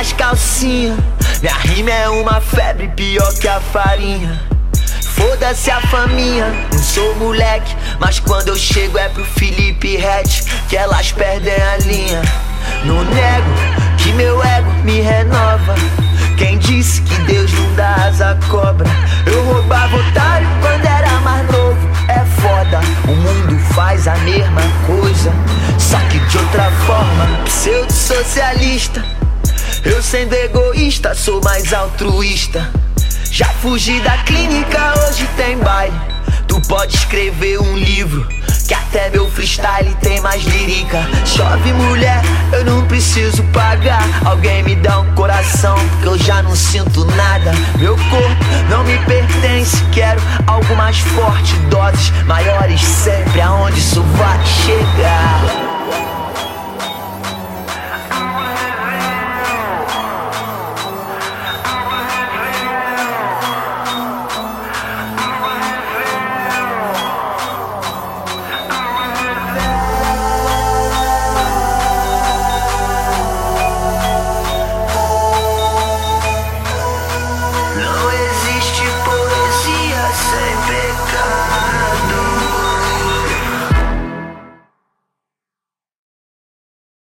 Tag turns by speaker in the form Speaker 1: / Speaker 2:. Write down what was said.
Speaker 1: as calcinhas. Minha rima é uma febre pior que a farinha. Foda-se a faminha, não sou moleque. Mas quando eu chego é pro Felipe Ret que elas perdem a linha. Não nego que meu ego me renova. Quem disse que Deus não dá asa à cobra? Eu sendo egoísta, sou mais altruísta. Já fugi da clínica, hoje tem baile. Tu pode escrever um livro, que até meu freestyle tem mais lírica. Chove mulher, eu não preciso pagar. Alguém me dá um coração, porque eu já não sinto nada. Meu corpo não me pertence, quero algo mais forte, doses maiores sempre, aonde isso vai.